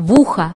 в ухо.